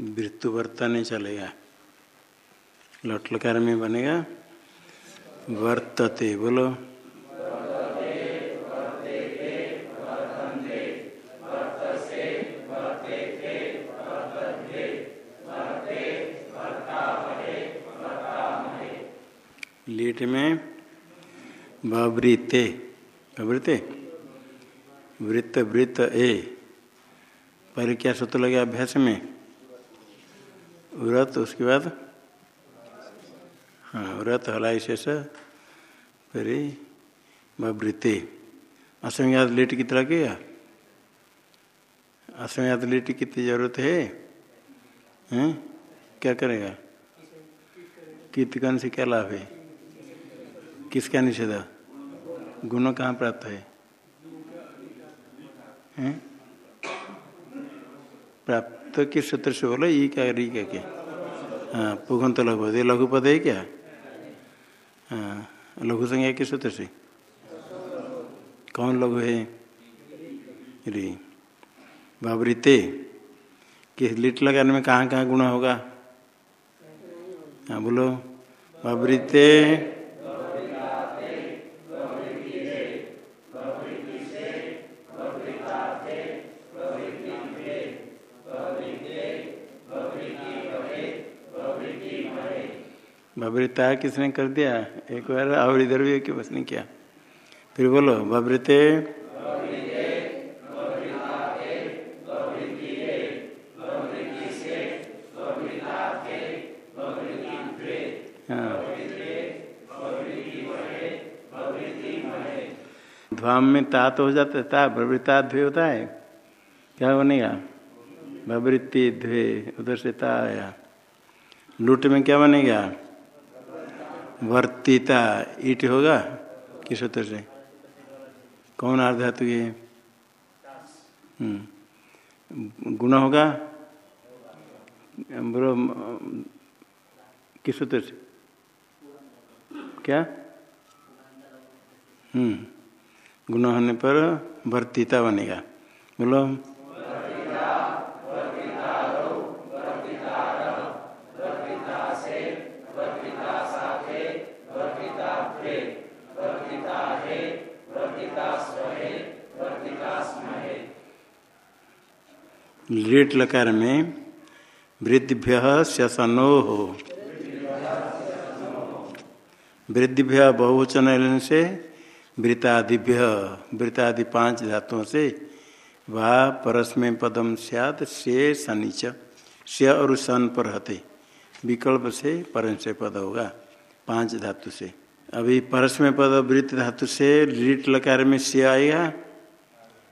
वृत्तु नहीं चलेगा। लट लकार में बनेगा, वर्तते बोलो। लीट में बवृते बवृते वृत्त वृत्त ए। पर क्या सूत्र लगे अभ्यास में? व्रत, उसके बाद? हाँ व्रत हलाई शेष फिर बवृते असंज्ञात लीट कितना लगेगा असंज्ञात लीट कितनी ज़रूरत है। हैं? क्या करेगा? कीर्तिकन से क्या लाभ है? किसका निषेध? गुण कहाँ प्राप्त है? हैं? प्राप्त किस सूत्र से बोलो ये क्या री क्या क्या? हाँ पुगंत लघु पद लघु पद है क्या? हाँ लघु संज्ञा किस सूत्र से। कौन लघु है? री। बाबरीते किस लिट लगाने में कहाँ कहाँ गुण होगा? हाँ बोलो। बाबरीते भवृता किसने कर दिया? एक बार और इधर भी कि बस नहीं किया। फिर बोलो भवृते ध्वाम में ता तो हो जाता है, ता भवृता ध्वे होता है। क्या बनेगा? भवृत्ति ध्वे उधर से ता आया। लूट में क्या बनेगा? वर्तिता ईट होगा? किस सूत्र से कौन आर्धातु ये? गुण होगा? किस सूत्र से क्या? हम्म। गुण होने पर वर्तिता बनेगा। बोलो। लेट लकार में वृद्धिभ्य शसनो हो। वृद्धिभ्य बहुवचन से वृतादिभ्य, वृतादि पाँच धातुओं से वा परस्मय पदम सियात से सनीच से और सन पर हते। विकल्प से परस्मय पद होगा, पाँच धातु से। अभी परस्मय पद वृत्त धातु से लीट लकार में से आएगा?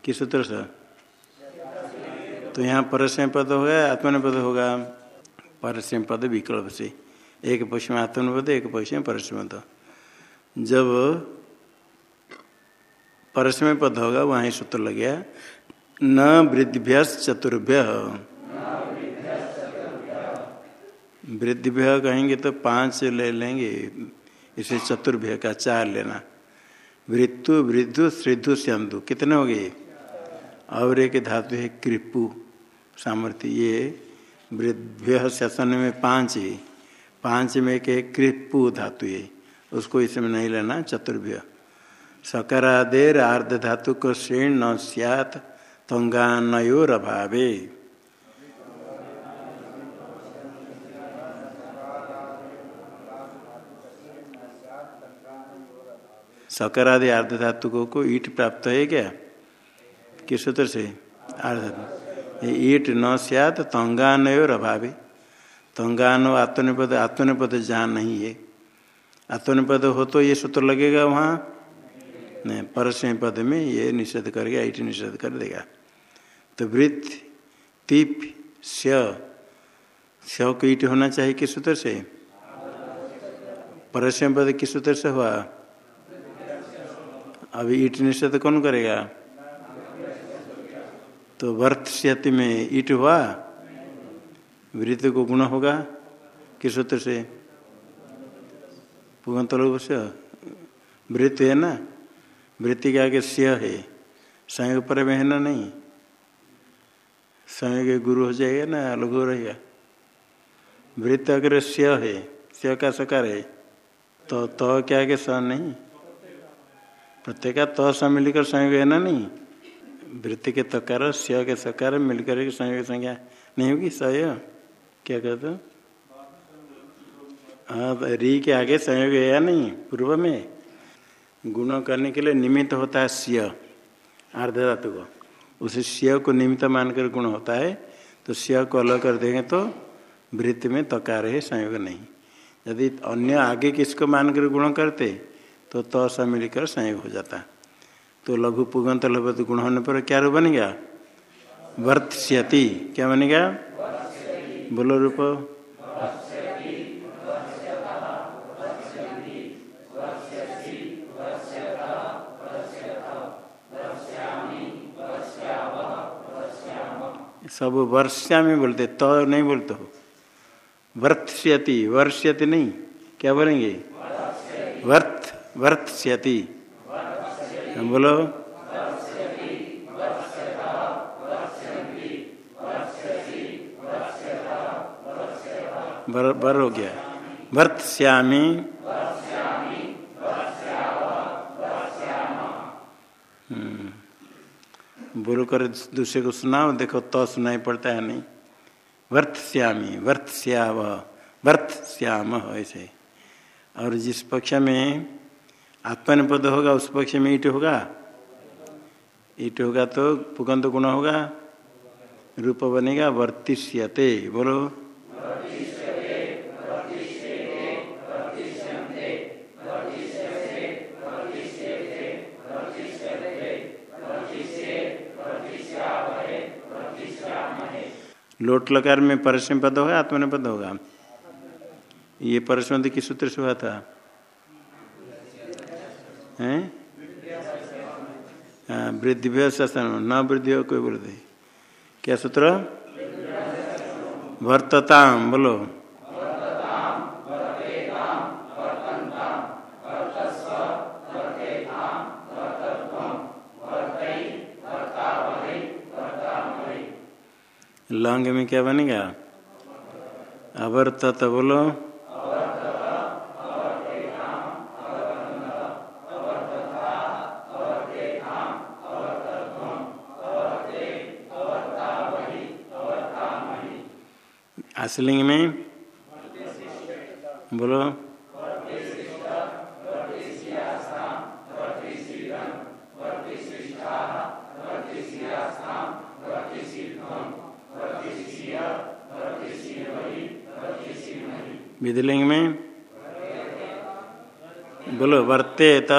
किस सूत्र से? तो यहाँ परस्मय पद होगा आत्मन पद होगा। परस्मय पद विकल्प से। एक पक्ष में आत्मन पद एक पक्ष में परस्मय पद जब परस्मय पद होगा, वहाँ सूत्र लग गया। न वृद्धिभ्य चतुर्भ्य। वृद्धिभ्य कहेंगे तो पाँच ले लेंगे। इसे चतुर्भ्य का चार लेना। वृत्तु, वृद्धु श्रीधु स्यंदु। कितने हो गए और एक धातु है कृपु सामर्थ्य ये वृद्भ्य शासन में पाँच है। पाँच में है कृपु धातु है। उसको इसमें नहीं लेना, चतुर्भ्य। सकारादेर आर्ध धातु को श्रेण न सियात तंगानयोर अभावे। सकारादि आर्ध धातु को ईट प्राप्त है क्या? किस सूत्र से? आर्ध ईट न सियात तंगानयोर अभावे तंगानो आत्मनिपद आत्मनिपद जहाँ नहीं है। आत्मनिपद हो तो ये सूत्र लगेगा वहाँ? नहीं परस्मय पद में ये निषेध करेगा ईट निषेध कर देगा। तो वृत्त, तीप, स्य। स्य को ईट होना चाहिए किस सूत्र से? परस्मय पद किस सूत्र से हुआ? अभी ईट निषेध कौन करेगा? तो वर्त स्यति में ईट हुआ वृत्त को गुण होगा, किस सूत्र से? पुगंत वृत्त है ना? वृत्ति के आगे स्य है। संयोग पर में है ना नहीं? संयोग गुरु हो जाएगा ना लघु रहेगा। वृत्त अगर स्य है स्य का सकार है तो तो क्या के स नहीं। प्रत्येक तो स मिलकर संयोग है ना नहीं? वृत्ति के तकार स्य के सकार मिलकर के संयोग संज्ञा। नहीं होगी? सय क्या कहते हो? हाँ री के आगे संयोग है या नहीं? पूर्व में। गुण करने के लिए निमित्त होता है सिय आर्ध धातु को। उस सिय को निमित्त मानकर गुण होता है। तो सिय को अलग कर देंगे तो वृत्ति में तकार है, संयोग नहीं। यदि अन्य आगे किसको मानकर गुण करते तो त स मिलकर संयोग हो जाता। तो लघु पुगंत लभत गुण होने पर क्या रूप बनेगा? वर्तस्यति। क्या बनेगा? बोलो रूप। सब वर्षा में बोलते तो नहीं बोलते हो। वर्तस्यति। वर्ष्यति नहीं। क्या बोलेंगे? वर्त। वर्तस्यति। बोलो। बर, बर हो गया। वर्तश्यामी बोलो कर दूसरे को सुनाओ देखो तो सुनाई पड़ता है नहीं। वर्त श्यामी वर्त श्याव वर्त श्याम ऐसे। और जिस पक्ष में आत्मन पद होगा, उस पक्ष में ईट होगा। ईट होगा तो पुगंत गुण होगा, रूप बनेगा, वर्तिष्यते। बोलो। लोट लकार में परसम पद होगा आत्मन पद होगा। ये परसमति किस सूत्र से हुआ था। हैं? वृद्धि शासन न वृद्धि हो, कोई बोलते क्या सूत्र? वर्तताम, बोलो। लंग में क्या बनेगा? अवर्तत, बोलो। असलिंग में बोलो विधिलिंग में बोलो वर्तेत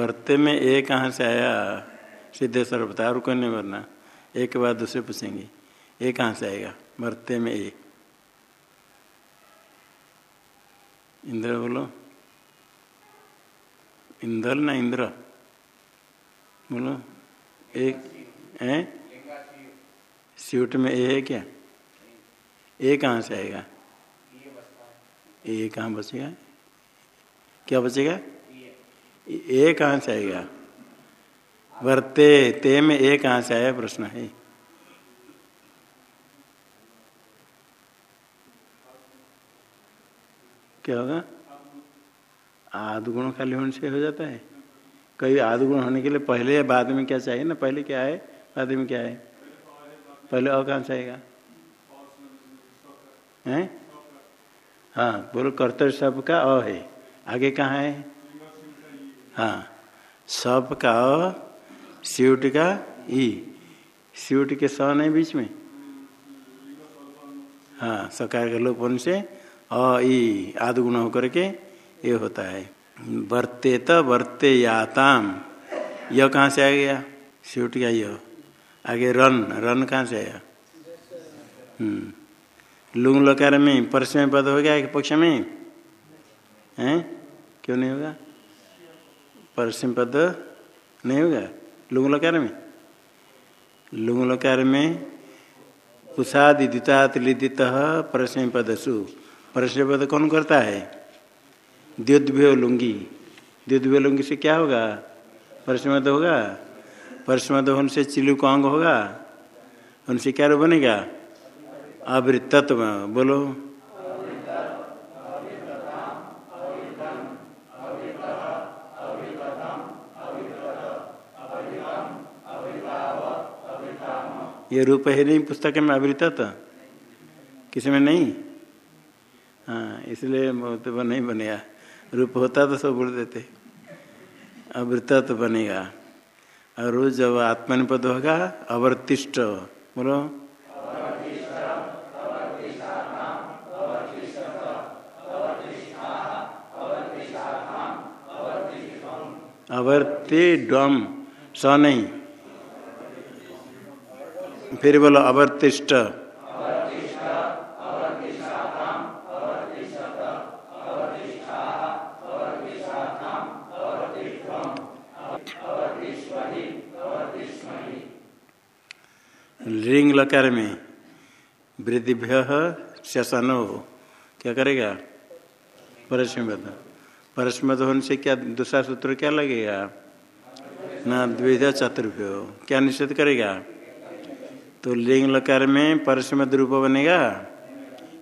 वर्ते में ए कहाँ से आया सिद्धेश्वर बता और कोई नहीं वरना। एक बार दूसरे पूछेंगे ए कहाँ से आएगा वर्ते में ए इंद्र बोलो, इंद्र ना इंद्र? बोलो, एक, है? सीट में ए है क्या? ए कहाँ से आएगा। ए कहाँ बचेगा? क्या बचेगा? ए कहाँ से आएगा। वर्ते, ते में ए कहाँ से आया प्रश्न है। क्या होगा? आदि गुण खाली होने से हो जाता है। कई आदि गुण होने के लिए पहले या बाद में क्या चाहिए ना? पहले क्या है बाद में क्या है पहले और कहाँ से आएगा? हैं? हाँ बोलो, कर्तव्य सब का अ है। आगे कहाँ है? हाँ। सब का सीट का ई। स्यूट के स नहीं बीच में? हाँ सकार के लोपन से अ, ई, आदि गुण होकर के ये होता है। वर्ते त वर्ते याताम। यह कहाँ से आ गया? सीट का यह आगे रन रन कहाँ से आया? हम्म। लुंग लकार में, परस में पद हो गया एक पक्ष में? हैं? क्यों नहीं होगा? परस में पद नहीं होगा? लुंग लकार में लुंग लकार में उषादिदितात लिदित परस में पद सु परस पद कौन करता है? द्युद्भ्यो लुंगी। द्युद्भ्यो लुंगी से क्या होगा? परसमद होगा? परसमद होने से चिलू को अंग होगा? उनसे क्या बनेगा? आवृतत्व बोलो। ये रूप है नहीं पुस्तक में आवृत तो किसी में नहीं हाँ इसलिए तो नहीं बनेगा रूप होता तो सब बोल देते अवृत तो बनेगा और जब आत्मनिपद होगा अवर्तिष्ट बोलो अवर्ति डम स नहीं फिर बोलो अवर्तिष्ट लिंग लकार में वृद्धिभ्य शसन क्या करेगा परस्मद परस्मद होने से क्या दूसरा सूत्र क्या लगेगा ना द्विध चतुर्भ्य क्या निषेध करेगा तो लिंग लकार में परसम रूप बनेगा,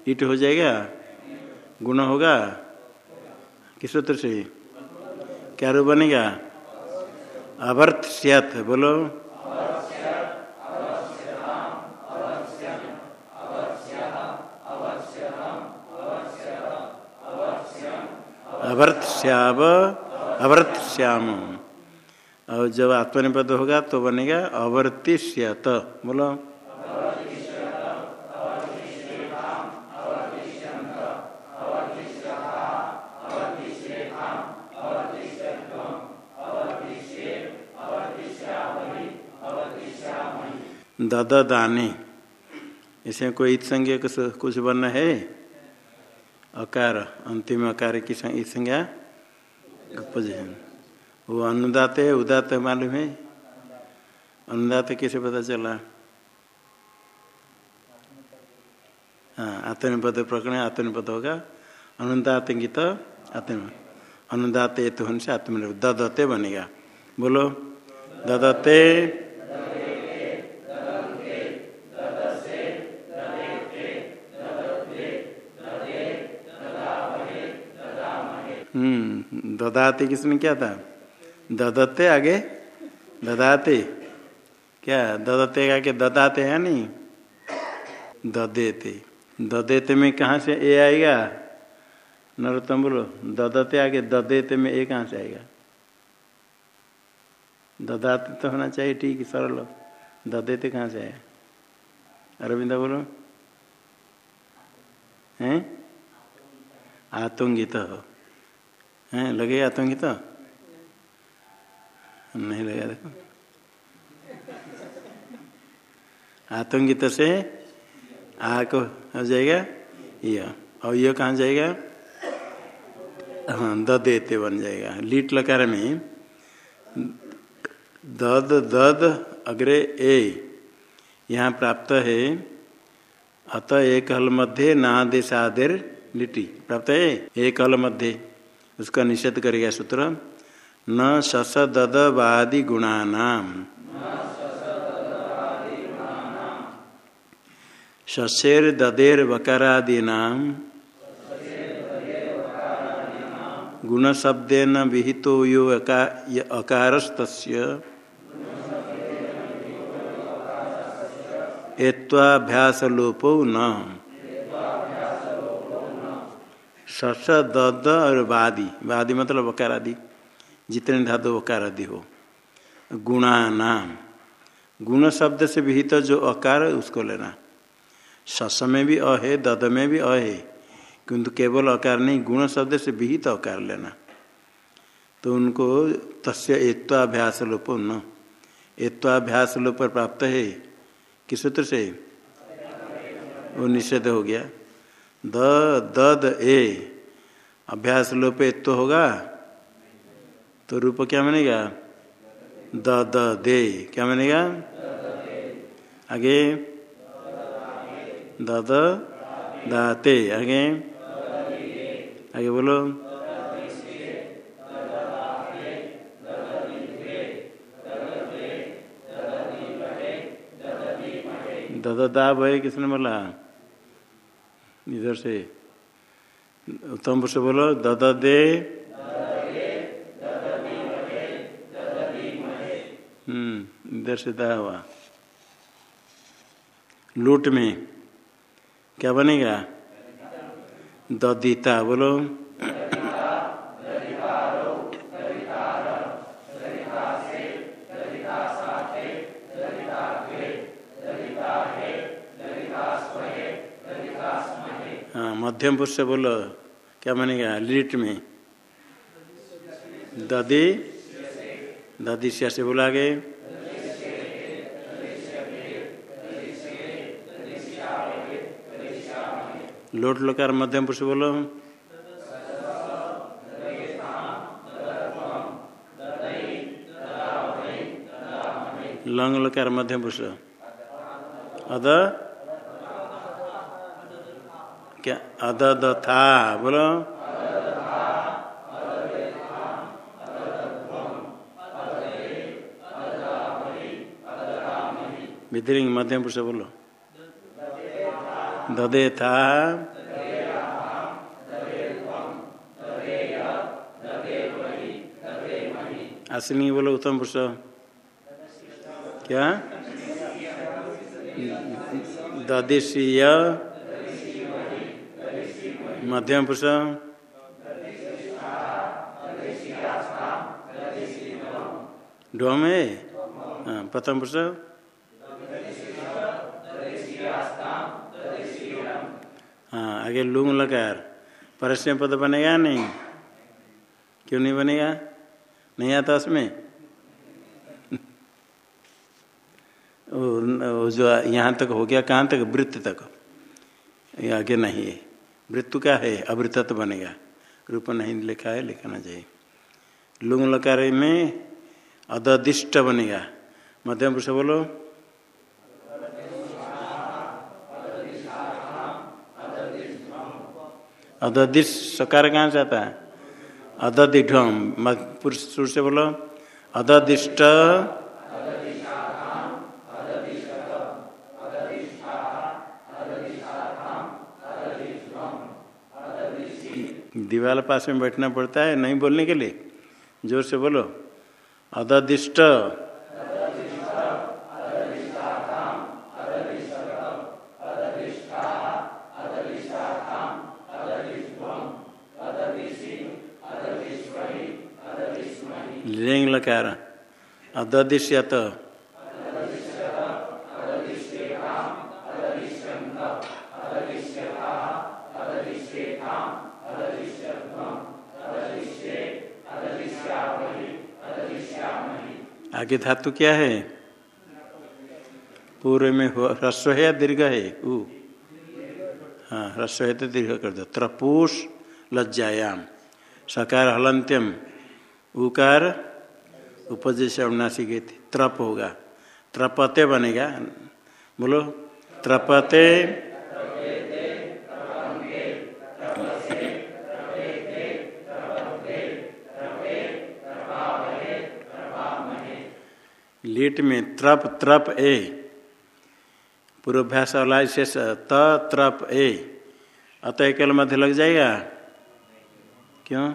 ईट हो जाएगा, गुण होगा, किस सूत्र से? क्या रूप बनेगा? अवर्थ सियात, बोलो। अवर्थ श्याव अवर्थ श्याम और जब आत्मनिपद होगा तो बनेगा अवर्तिष्यत, बोलो। दद दाने। इसमें कोई संज्ञा कुछ कुछ बनना है? अकार, अंतिम अकार की संज्ञा पोजिशन वो अनुदात है उदात है, मालूम है? अनुदात कैसे पता चला? हाँ आत्मनिपद प्रकरण आत्मनिपद होगा। अनुदात गीत आत्म अनुदात तो होने से आत्मनिपद ददते बनेगा। बोलो, ददते ददाते किसने क्या था? ददते आगे? ददाते। क्या? ददते का के ददाते है नहीं? ददेते। ददेते में कहाँ से ए आएगा? नरोत्तम बोलो ददते आगे, ददेते में ए कहाँ से आएगा? ददाते तो होना चाहिए, ठीक है, सरल ददेते कहाँ से आया? अरविंद बोलो। हैं? आतंगित हो। हैं? लगे आतंकी तो? नहीं लगा देखो आतंकी आतंकित से? आ, को हो जाएगा? यह और यह कहाँ जाएगा? हाँ द देते बन जाएगा। लीट लकार में, दद दद, अग्रे, ए। यहाँ प्राप्त है, अत एक हल मध्य नादेशादेर लिटी। प्राप्त है? एक हल मध्य। उसका निषेध करेगा सूत्र, न शस दद वादि गुणानाम। शशेर ददेर वकारादीनाम। गुण शब्देन विहितो यो अकारस्त न। सस दद और वादी। वादी मतलब वकार आदि जितने धातु वकार आदि हो। गुणा, नाम। गुण शब्द से विहित जो अकार है उसको लेना। सस में भी अ है दद में भी अ है। किंतु केवल अकार नहीं, गुण शब्द से विहित अकार लेना। तो उनको तस्य एत्वाभ्यास लोप न एत्वाभ्यास लोप प्राप्त है। किस सूत्र से? वो निषेध हो गया। द, दद, ए। अभ्यास लोपे तो होगा? तो रूप क्या मानेगा द द, दे। क्या मानेगा आगे। द द, दाते। आगे। आगे बोलो। ददा दा है किसने बोला इधर से। उत्तम पुरुष बोलो, दद दे। हम्म इधर से दया हुआ। लूट में। क्या बनेगा? ददीता, बोलो। मध्यम पुरुष से बोलो, क्या बनेगा लिट में? ददी? ददी से बोला गए। लोट लकार मध्यम पुरुष बोलो। लंग लकार मध्यम पुरुष अद क्या? अद द था बोलो। विद्रिंग मध्यम पुरुष बोलो। ददे था अश्विनी बोलो, उत्तम पुरुष। क्या? ददेशीय। मध्यम पुरुष। डोम। है हाँ प्रथम पुरुष। हाँ आगे लूंग लकार परस्म पद बनेगा नहीं? क्यों नहीं बनेगा? नहीं आता उसमें? जो यहाँ तक हो गया, कहाँ तक? वृत्त तक। आगे नहीं है। मृत्यु क्या है? अवृतत्व बनेगा रूप नहीं लिखा है लिखना चाहिए लुंग लकार में अददिष्ट बनेगा मध्यम पुरुष बोलो। अददिश सकार कहाँ से आता है? अददिढ़ पुरुष से बोलो। अददिष्ट दीवार पास में बैठना पड़ता है नहीं बोलने के लिए? ज़ोर से बोलो। अददिष्ट लिंग लकार। अददिश्यत आगे धातु क्या है? पूर्व में ह्रस्व है या दीर्घ है? उ हाँ ह्रस्व है तो दीर्घ कर दो। त्रपूष लज्जायाम, सकार हलंत्यम, उकार उपज से अवनाशी गए थे। त्रप होगा। त्रपते बनेगा। बोलो, त्रपते लीट में त्रप त्रप ए। पूर्वाभ्यास वाला शेष त त्रप ए। अतः कल मध्य लग जाएगा? क्यों?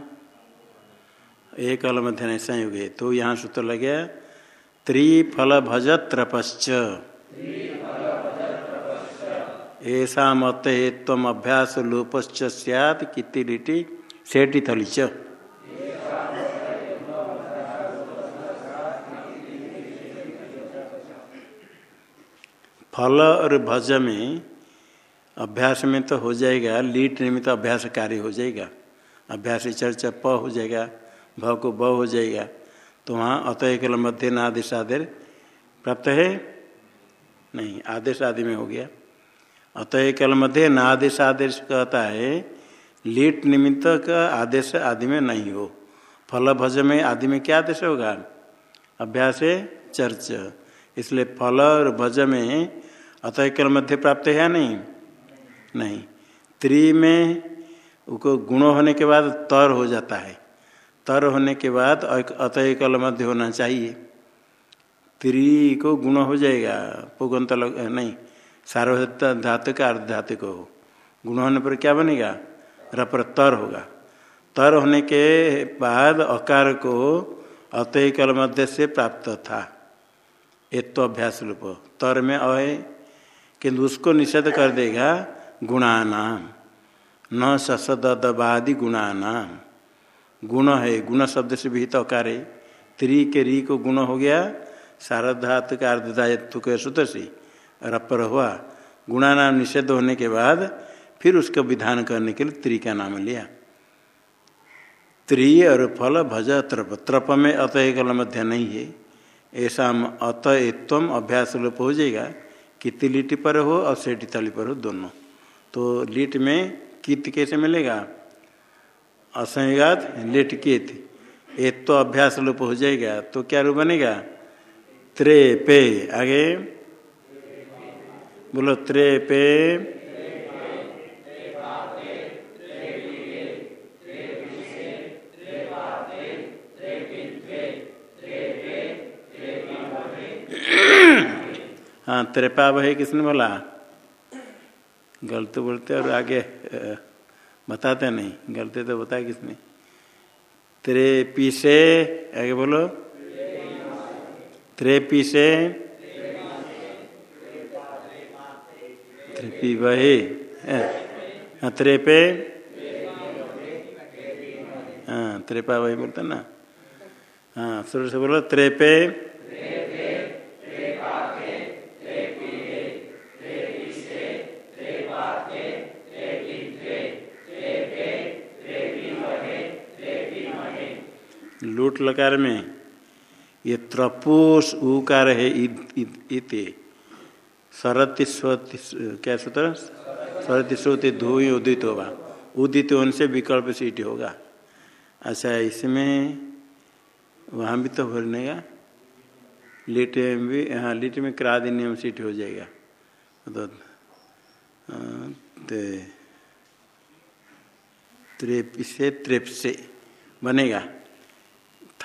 एक मध्य नहीं, संयोग है। तो यहाँ सूत्र लग गया त्रिफल भज त्रपश्च ऐसा मत तम अभ्यास लोपश्च सियात किति लिटी सेठी थली च फल और भज में अभ्यास में तो हो जाएगा, लीट निमित्त अभ्यास कार्य हो जाएगा। अभ्यास चर्चा प हो जाएगा, भ को ब हो जाएगा। तो वहाँ अतः कल मध्य न आदेश आदेश प्राप्त है? नहीं, आदेश आदि में हो गया। अतः कल मध्य न आदेश आदेश कहता है, लीट निमित्त का आदेश आदि में नहीं हो। फल भज में आदि में क्या आदेश होगा? अभ्यास, चर्च। इसलिए फल और भज में अतः कल मध्य प्राप्त है या नहीं? नहीं। त्रि में उसको गुण होने के बाद तर हो जाता है। तर होने के बाद अतः कल मध्य होना चाहिए। त्रि को गुण हो जाएगा, पुगंत लग, नहीं सार्वधात धातु का अर्ध धातु को। हो गुण होने पर क्या बनेगा? रपर तर होगा। तर होने के बाद अकार को अतः कल मध्य से प्राप्त था। एक तो अभ्यास रूप। तर में अ किंतु उसको निषेध कर देगा गुणानाम। न ससदबादि गुणानाम। गुण है, गुण शब्द से भी तो अकार त्रि के री को गुण हो गया, सारधातु का अर्धातु के सूत्र से रपर हुआ। गुणानाम निषेध होने के बाद फिर उसका विधान करने के लिए त्रि का नाम लिया। त्रि और फल भज त्रप त्रप में अतः कल मध्य नहीं है। ऐसा अतएत्व अभ्यास लोप हो जाएगा। कित लिट पर हो और सेठ तली पर हो दोनों। तो लिट में कित कैसे मिलेगा? असंगात लिट कित। एक तो अभ्यास लोप हो जाएगा तो क्या रूप बनेगा? त्रे पे। आगे। बोलो, त्रे पे हाँ त्रेपा वही किसने बोला? गलत बोलते और आगे बताते नहीं। गलते तो बताया किसने? त्रेपी से आगे बोलो। त्रेपी से त्रेपी हाँ त्रेपे हाँ त्रेपा वही बोलते ना। हाँ शुरू से बोलो त्रेपे लूट लकार में, ये त्रपोष ऊकार है इति। सरति स्वति, क्या सूत्र सरति स्वति धोई उदित होगा। उदित होने से विकल्प सीट होगा। अच्छा इसमें वहाँ भी तो भरनेगा लिट में भी हाँ लिट में क्रादि नियम सीट हो जाएगा। तो त्रेप से त्रेप से बनेगा।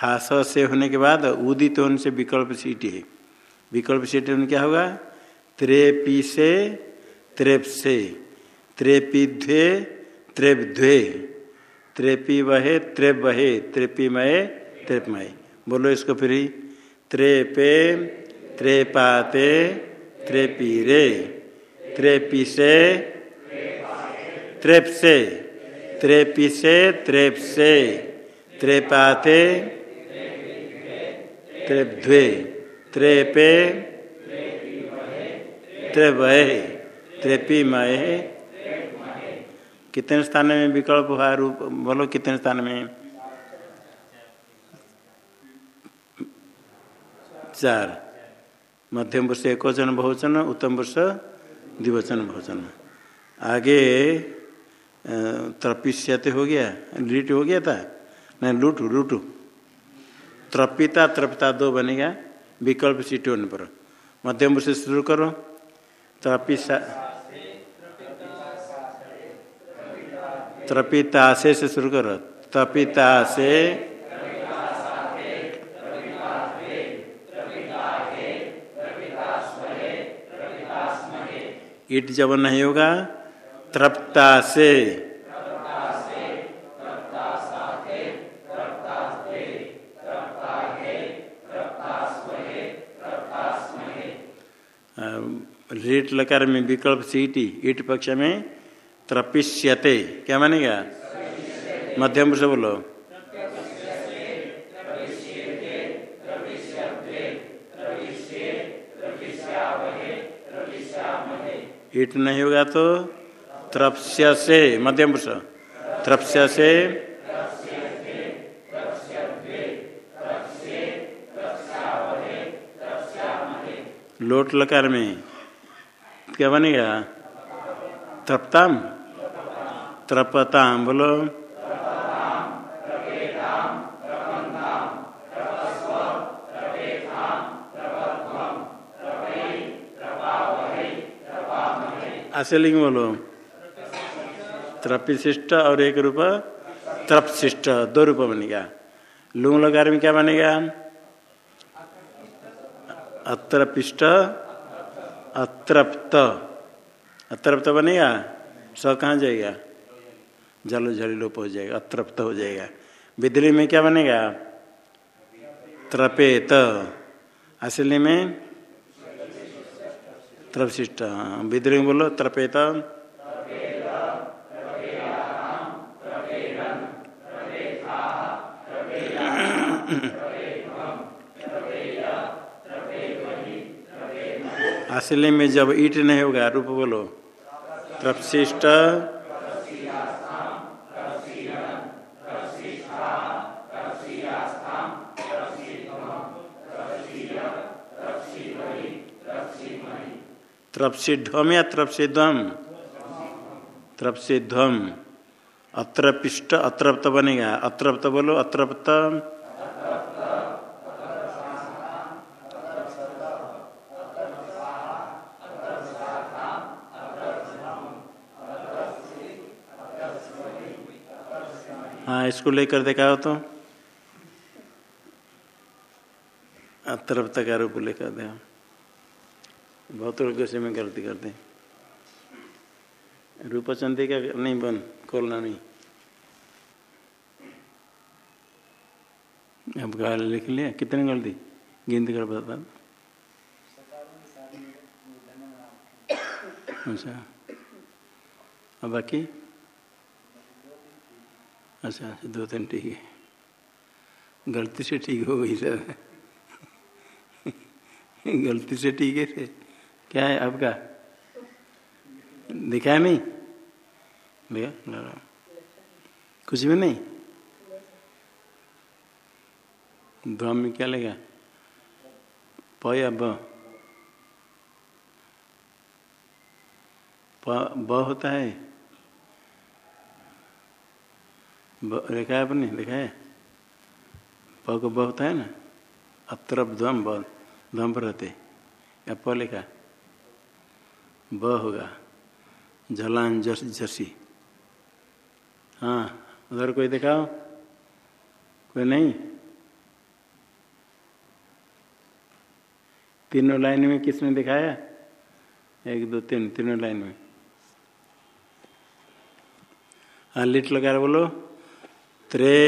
था से होने के बाद उदित होने से विकल्प सीट है। विकल्प सीट होने क्या होगा? त्रेपी से त्रेप से। त्रेपी ध्वे त्रेप ध्वे त्रेपी वहे, त्रेप वहे। त्रेपी मय, त्रेप मय। बोलो इसको फिर त्रेपे, त्रेपाते त्रेपी रे त्रेपी से, त्रेप से। त्रेपी से, त्रेप से। त्रेपाते त्रेप्वे त्रेपे। त्रेवय त्रेपी मय कितने स्थान में विकल्प हुआ रूप? बोलो कितने स्थान में? चार। मध्यम पुरुष एक वचन बहुवचन उत्तम पुरुष द्विवचन बहुवचन आगे तृपिष्यते हो गया? लीट हो गया था? नहीं, लूटू लूटू। त्रपिता त्रपिता दो बनेगा विकल्प सीट होने पर मध्यम से शुरू करो त्रपिसा त्रपिता से से शुरू करो तपिता से ईट जब नहीं होगा त्रप्ता से रीट लकार में विकल्प सीटी, ईट पक्ष में त्रपिष्यते। क्या मानेगा? मध्यम से बोलो। ईट नहीं होगा तो त्रप्स्य से मध्यम पुरुष त्रप्स्य से लोट लकार में। क्या बनेगा त्रपताम त्रपताम बोलो। आशलिंग बोलो। त्रपिशिष्ट और एक रूप त्रपशिष्ट दो रूप बनेगा लुंग लकार में क्या बनेगा अत्रपिष्ट अत्रप्त अतृप्त बनेगा? स कहाँ जाएगा? जल झली लोप हो जाएगा, अतृप्त हो जाएगा। बिदली में क्या बनेगा? त्रपेत असली में? त्रपशिष्ट बिदली में बोलो त्रपेत असली में जब ईट नहीं होगा, रूप बोलो। त्रपशिष्ट त्रपसिध्वम या त्रपसिध्वम त्रपसिध्वम अत्रपिष्ट, अत्रप्त बनेगा। अत्रप्त बोलो अत्रप्त हाँ इसको लेकर देखा हो तो अतरप्त का रूप लेकर दे। बहुत लोग से में गलती करते रूप चंदी का नहीं बन, खोलना नहीं। अब गाल लिख लिया, कितने गलती? गिनती कर बता। अच्छा। अब बाकी? अच्छा दो तीन ठीक है। गलती से ठीक हो गई सर। गलती से ठीक है क्या है आपका? दिखाया नहीं? भैया कुछ भी नहीं? ध्वम में क्या लेगा? प या ब ब होता है। लिखा है अपने? लिखा है? प को ब होता है ना? अत्रप ध्वम ध्वम पर रहते। या प लिखा? ब होगा। झलान जस जसी हाँ उधर कोई दिखाओ? कोई नहीं? तीनों लाइन में किसने दिखाया? एक, दो, तीन, तीनों लाइन में। हाँ लिट लगा बोलो त्रे